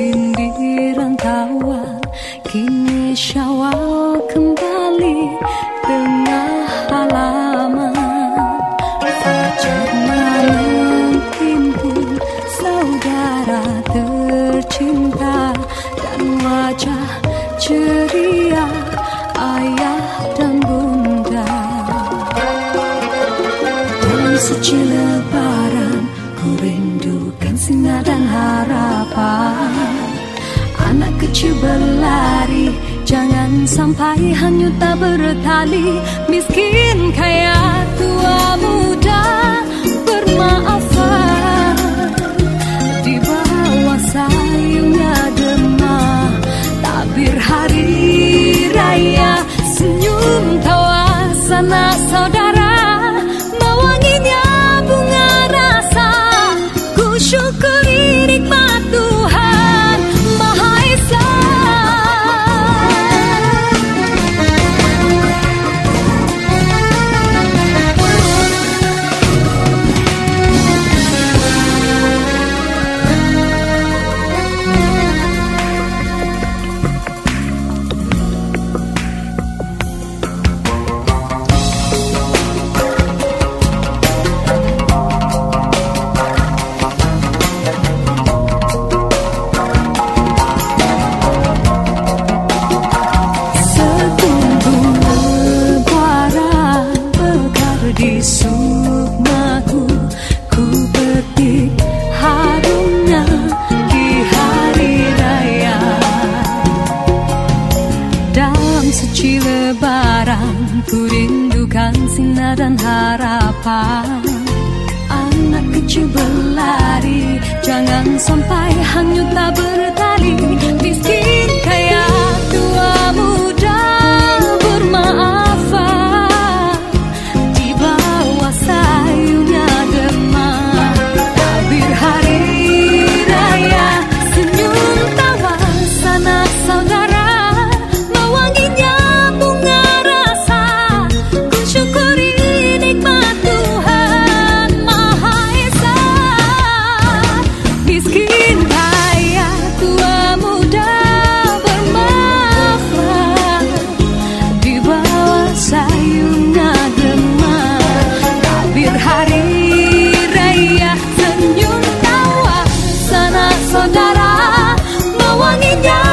Sindiran tawa Kini syawal kembali Tengah halaman. Fajar menentimpu Saudara tercinta Dan wajah ceria Ayah dan bunda. Dan suci lebaran Ku rindukan sinar dan harapan. Anak kecil berlari Jangan sampai hanyut tak bertali. Miskin kaya tua muda. Ku syukuri suci lebaran Ku rindukan sinar dan harapan. Anak kecil berlari Jangan sampai hanyut tak bertali dan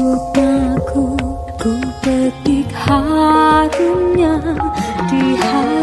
bungaku ku petik harumnya di hati.